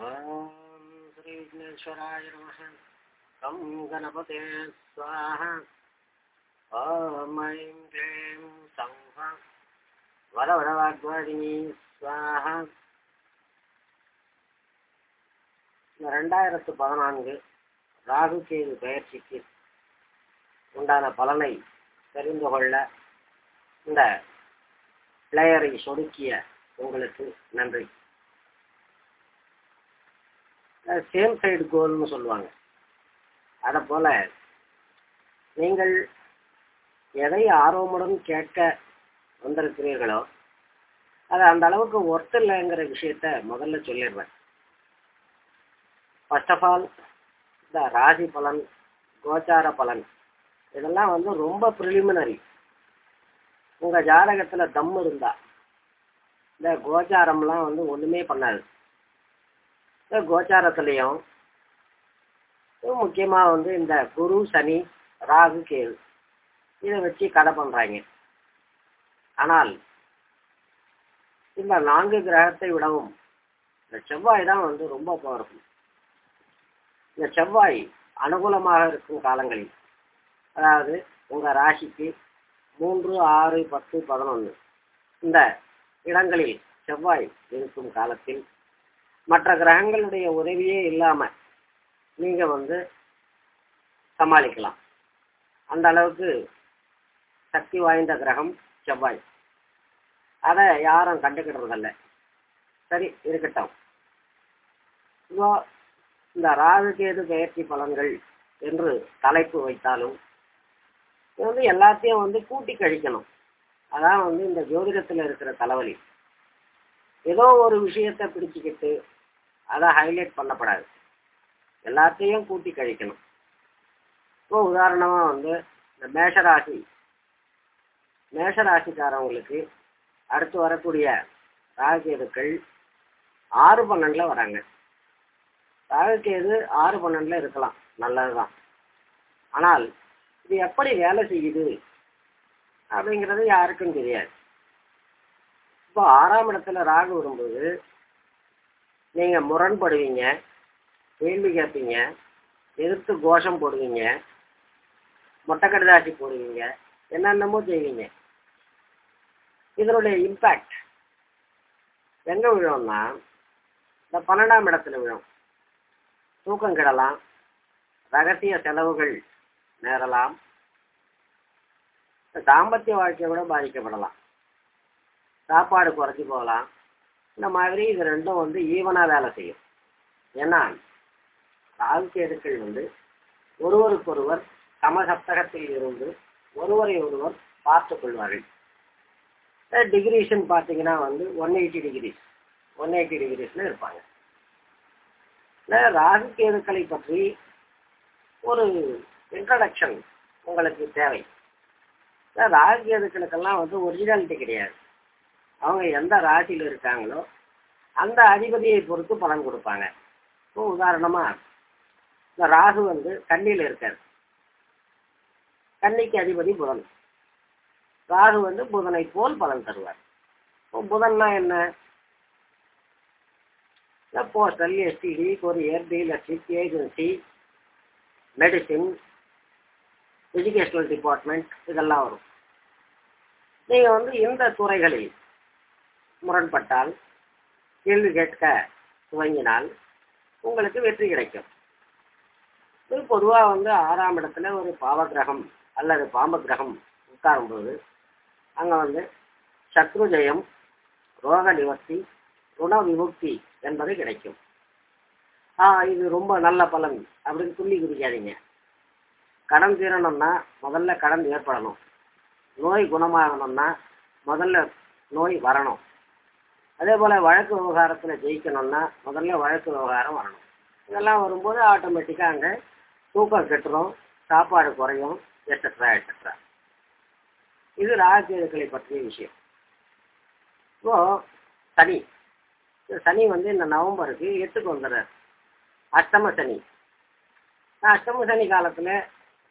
ॐ श्रीविघ्नेश्वराय नमः तं गणपते स्वाहा ॐ ऐं क्लीं सौः वरवरवाग्वादिनी स्वाहा இந்த ரெண்டாயிரத்து பதினான்கு ராகு கேது பயிற்சிக்கு உண்டான பலனை தெரிந்து கொள்ள இந்த பிளேயரை சொடுக்கிய உங்களுக்கு நன்றி சேம் சைடு கோல்னு சொல்லுவாங்க. அதை போல நீங்கள் எதை ஆர்வமுடன் கேட்க வந்திருக்கிறீர்களோ அது அந்த அளவுக்கு ஒர்த் இல்லைங்கிற விஷயத்த முதல்ல சொல்லிடுறேன். ஃபர்ஸ்ட் ஆஃப் ஆல் இந்த ராசி பலன் கோச்சார பலன் இதெல்லாம் வந்து ரொம்ப ப்ரிலிமினரி உங்கள் ஜாதகத்தில் தம் இருந்தா இந்த கோச்சாரம்லாம் வந்து ஒன்றுமே பண்ணாது. கோச்சாரத்துலேயும் முக்கியமாக வந்து இந்த குரு சனி ராகு கேது. இதை வச்சு கதை பண்ணுறாங்க ஆனால் இந்த நான்கு கிரகத்தை விடவும் இந்த செவ்வாய் தான் வந்து ரொம்ப பவர்ஃபுல் இந்த செவ்வாய் அனுகூலமாக இருக்கும் காலங்களில். அதாவது உங்கள் ராசிக்கு மூன்று ஆறு பத்து பதினொன்று இந்த இடங்களில் செவ்வாய் இருக்கும் காலத்தில் மற்ற கிரகங்களுடைய உதவியே இல்லாம நீங்க வந்து சமாளிக்கலாம். அந்த அளவுக்கு சக்தி வாய்ந்த கிரகம் செவ்வாய். அதை யாரும் கண்டுக்கிடுறதில்ல சரி இருக்கட்டும். இப்போ இந்த ராகுகேது பயிற்சி பலன்கள் என்று தலைப்பு வைத்தாலும் இது வந்து எல்லாத்தையும் வந்து கூட்டி கழிக்கணும். அதான் வந்து இந்த ஜோதிடத்தில் இருக்கிற தலைவலி. ஏதோ ஒரு விஷயத்தை பிடிச்சிக்கிட்டு அதை ஹைலைட் பண்ணப்படாது. எல்லாத்தையும் கூட்டி கழிக்கணும். இப்போ உதாரணமா வந்து இந்த மேஷராசி. மேஷராசிக்காரவங்களுக்கு அடுத்து வரக்கூடிய ராகுகேதுக்கள் ஆறு பன்னெண்டுல வராங்க. ராகுகேது ஆறு பன்னெண்டுல இருக்கலாம். நல்லதுதான். ஆனால் இது எப்படி வேலை செய்யுது அப்படிங்கிறது யாருக்கும் தெரியாது. இப்போ ஆறாம் இடத்துல ராகு வரும்போது நீங்க முரண்படுவீங்க கேள்வி கேட்பீங்க எதிர்த்து கோஷம் போடுவீங்க மொட்டை கடிதாசி போடுவீங்க என்னென்னமோ செய்வீங்க. இதனுடைய இம்பேக்ட் எங்க விழும்னா இந்த பன்னெண்டாம் இடத்துல விழும். தூக்கம் கிடலாம் ரகசிய செலவுகள் நேரலாம் தாம்பத்திய வாழ்க்கையை விட பாதிக்கப்படலாம். சாப்பாடு குறைச்சி போகலாம் இந்த மாதிரி இது ரெண்டும் வந்து ஈவனாக வேலை செய்யும். ஏன்னா ராகுகேதுக்கள் வந்து ஒருவருக்கொருவர் சமசப்தகத்தில் இருந்து ஒருவரை ஒருவர் பார்த்து கொள்வார்கள். டிகிரிஷன் பார்த்தீங்கன்னா வந்து one eighty degrees one eighty டிகிரிஸ்ல இருப்பாங்க. இல்லை ராகுகேதுக்களை பற்றி ஒரு இன்ட்ரடக்ஷன் உங்களுக்கு தேவை. ராகு கேதுக்களுக்கெல்லாம் வந்து ஒரிஜினாலிட்டி கிடையாது. அவங்க எந்த ராசியில் இருக்காங்களோ அந்த அதிபதியை பொறுத்து பலன் கொடுப்பாங்க. இப்போ உதாரணமா இந்த ராகு வந்து கண்ணியில் இருக்கார். கன்னிக்கு அதிபதி புதன். ராகு வந்து புதனை போல் பலன் தருவார். இப்போ புதன்னா என்ன? Postal STD courier dealership agency medicine educational department இதெல்லாம் வரும். நீங்கள் வந்து இந்த துறைகளில் முரண்பட்டால் கேள்வி கேட்க துவங்கினால் உங்களுக்கு வெற்றி கிடைக்கும். இது பொதுவாக வந்து ஆறாம் இடத்துல ஒரு பாவ கிரகம் அல்லது பாம்பு கிரகம் உட்காரும்போது அங்கே வந்து சத்ரு ஜெயம் ரோக நிவர்த்தி ருண விமுக்தி என்பது கிடைக்கும். ஆ இது ரொம்ப நல்ல பலன் அப்படின்னு துள்ளி குதிக்காதீங்க. கடன் தீரணும்னா முதல்ல கடன் ஏற்படணும். நோய் குணமாகணும்னா முதல்ல நோய் வரணும். அதே போல் வழக்கு விவகாரத்தில் ஜெயிக்கணும்னா முதல்ல வழக்கு விவகாரம் வரணும். இதெல்லாம் வரும்போது ஆட்டோமேட்டிக்காக அங்கே தூக்கம் கெட்டுரும் சாப்பாடு குறையும் எட்ஸட்ரா எட்ஸட்ரா இது ராஜகேதுக்களை பற்றிய விஷயம். இப்போ சனி. சனி வந்து இந்த நவம்பருக்கு எட்டுக்கு வந்துடுறார். அஷ்டம சனி. அஷ்டம சனி காலத்தில்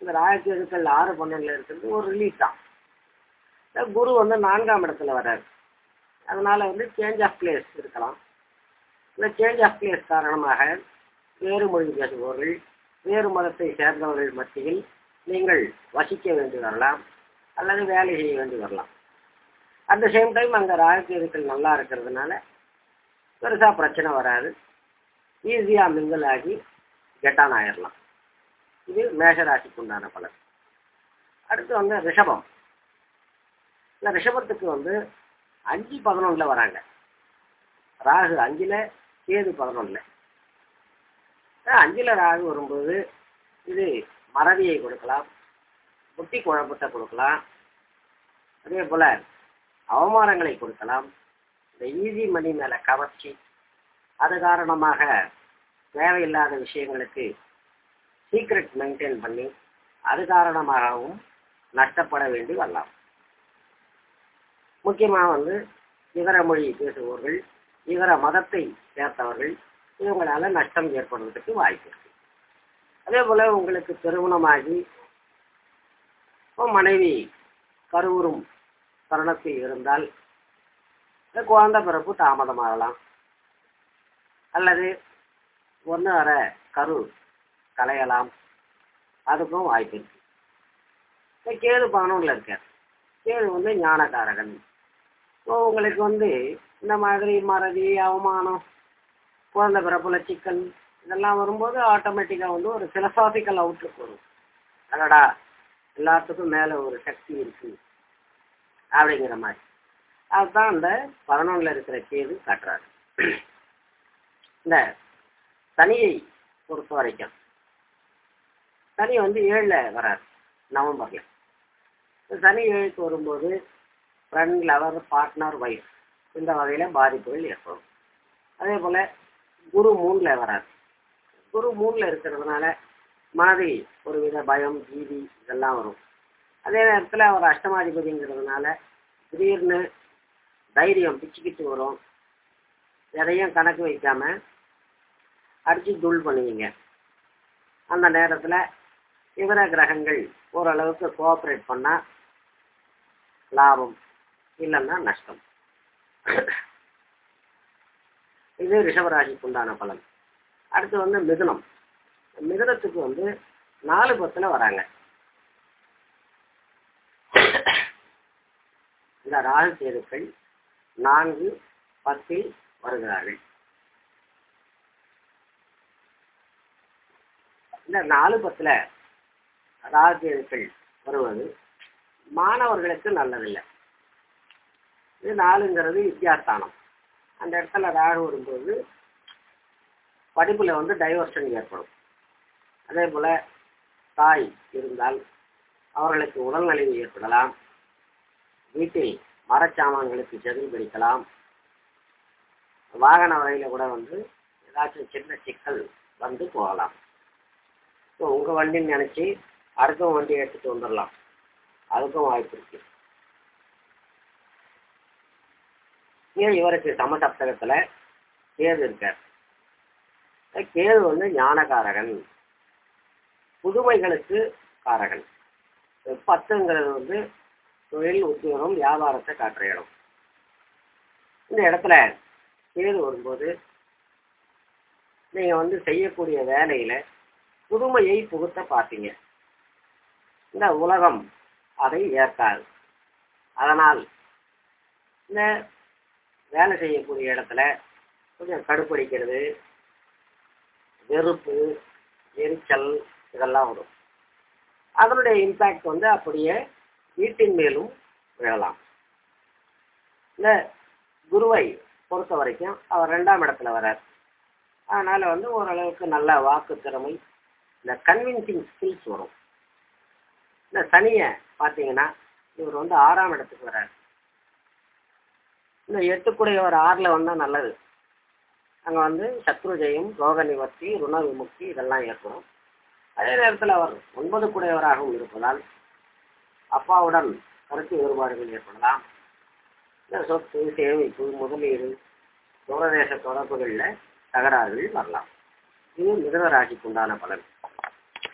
இந்த ராஜகேதுக்கள் ஆறு பன்னெண்டுல இருக்கிறது ஒரு ரிலீஃப் தான். குரு வந்து நான்காம் இடத்துல வர்றாரு. அதனால் வந்து சேஞ்ச் ஆஃப் பிளேஸ் இருக்கலாம். இந்த சேஞ்ச் ஆஃப் பிளேஸ் காரணமாக வேறு மொழி பேசுபவர்கள் வேறு மதத்தை சேர்ந்தவர்கள் மத்தியில் நீங்கள் வசிக்க வேண்டி வரலாம் அல்லது வேலை செய்ய வேண்டி வரலாம். அட் த சேம் டைம் அங்கே ராஜகீதுக்கள் நல்லா இருக்கிறதுனால பெருசாக பிரச்சனை வராது. ஈஸியாக மிங்கல் ஆகி கெட்டான் ஆயிடலாம் இது மேஷராசிக்கு உண்டான பலன். அடுத்து வந்து ரிஷபம். இந்த ரிஷபத்துக்கு வந்து அஞ்சு பதினொன்றில் வராங்க. ராகு அஞ்சில் கேது பதினொன்றில் அஞ்சில் ராகு வரும்போது இது மறதியை கொடுக்கலாம். புத்தி குழப்பத்தை கொடுக்கலாம். அதே போல் அவமானங்களை கொடுக்கலாம். இந்த ஈஸி மணி மேலே கவர்ச்சி. அது காரணமாக தேவையில்லாத விஷயங்களுக்கு சீக்ரெட் மெயின்டைன் பண்ணி அது காரணமாகவும் நஷ்டப்பட வேண்டி வரலாம். முக்கியமாக வந்து இதர மொழி பேசுபவர்கள் இதர மதத்தை சேர்த்தவர்கள் இவங்களால நஷ்டம் ஏற்படுவதற்கு வாய்ப்பு இருக்கு. அதே போல் உங்களுக்கு திருமணமாகி மனைவி கருவுறும் தருணத்தில் இருந்தால் குழந்தை பிறப்பு தாமதமாகலாம். அல்லது ஒன்று வர கரு கலையலாம் அதுக்கும் வாய்ப்பு இருக்கு. இப்போ கேது பதினொன்றில் இருக்கார். கேது வந்து ஞானகாரகன் உங்களுக்கு வந்து இந்த மாதிரி மறதி அவமானம் குழந்தை பிறப்புல சிக்கல் இதெல்லாம் வரும்போது ஆட்டோமேட்டிக்காக வந்து ஒரு ஃபிலசாபிக்கல் அவுட்லுக் வரும் அடடா எல்லாத்துக்கும் மேலே ஒரு சக்தி இருக்கு அப்படிங்கிற மாதிரி. அதுதான் அந்த பதினொன்றில் இருக்கிற கேது காட்டுறாரு. இந்த சனியை பொறுத்த வரைக்கும் சனி வந்து ஏழில் வராது நவம்பரில். சனி ஏழுக்கு வரும்போது ஃப்ரெண்ட் லவர் பார்ட்னர் ஒய்ஃப் இந்த வகையில் பாதிப்புகள் ஏற்படும். அதே போல் குரு மூணில் வராது குரு மூணில் இருக்கிறதுனால மனதில் ஒரு வித பயம் பீதி இதெல்லாம் வரும். அதே நேரத்தில் அவர் அஷ்டமாதிபதிங்கிறதுனால திடீர்னு தைரியம் பிச்சுக்கிட்டு வரும். எதையும் கணக்கு வைக்காம அடித்து டூல் பண்ணுவீங்க. அந்த நேரத்தில் இதர கிரகங்கள் ஓரளவுக்கு கோஆப்ரேட் பண்ணால் லாபம். இல்லைன்னா நஷ்டம். இது ரிஷபராசிக்கு உண்டான பலன். அடுத்து வந்து மிதுனம். மிதுனத்துக்கு வந்து நாலு பத்தில் வராங்க. இந்த ராகு கேதுக்கள் நான்கு பத்தில் வருகிறார்கள். இந்த நாலு பத்தில் ராகு கேதுக்கள் வருவது மாணவர்களுக்கு நல்லதில்லை. இது நாலுங்கிறது வித்யாஸ்தானம் அந்த இடத்துல ராகு வரும்போது படிப்பில் வந்து டைவர்ஷன் ஏற்படும். அதே போல் தாய் இருந்தால் அவர்களுக்கு உடல்நலிவு ஏற்படலாம். வீட்டில் மரச்சாமான்களுக்கு செதில் பிடிக்கலாம். வாகன வகையில் கூட வந்து ஏதாச்சும் சின்ன சிக்கல் வந்து போகலாம். ஸோ உங்கள் வண்டின்னு நினச்சி அடுத்த வண்டியை எடுத்துகிட்டு வந்துடலாம் அதுக்கும் வாய்ப்பு இருக்குது ஏன் இவருக்கு சமசப்தகத்தில் கேது இருக்கார். கேது வந்து ஞானகாரகன் புதுமைகளுக்கு காரகன். பத்துங்கிறது வந்து தொழில் உத்தியோகம் வியாபாரத்தை காட்டுற இடம். இந்த இடத்துல கேது வரும்போது நீங்கள் வந்து செய்யக்கூடிய வேலையில் புதுமையை புகுத்த பார்த்தீங்க இந்த உலகம் அதை ஏற்காது. அதனால் இந்த வேலை செய்யக்கூடிய இடத்துல கொஞ்சம் கடுப்படிக்கிறது வெறுப்பு எரிச்சல் இதெல்லாம் வரும். அதனுடைய இம்பேக்ட் வந்து அப்படியே வீட்டின் மேலும் விழலாம். இந்த குருவை பொறுத்த வரைக்கும் அவர் ரெண்டாம் இடத்துல வரார் அதனால் வந்து ஓரளவுக்கு நல்ல வாக்கு திறமை இந்த கன்வின்சிங் ஸ்கில்ஸ் வரும். இந்த சனியை பார்த்தீங்கன்னா இவர் வந்து ஆறாம் இடத்துக்கு இல்லை இந்த எட்டுக்குடையவர் ஆறில் வந்தால் நல்லது. அங்கே வந்து சத்ரு ஜெயம் ரோக நிவர்த்தி ருண விமுக்தி இதெல்லாம் ஏற்படும். அதே நேரத்தில் அவர் ஒன்பது குடையவராகவும் இருப்பதால் அப்பாவுடன் கருத்து வேறுபாடுகள் ஏற்படலாம். இந்த சொத்து சேமிப்பு முதலீடு தூரதேச தொடர்புகளில் தகராறுகள் வரலாம். இது மிதன உண்டான பலன்.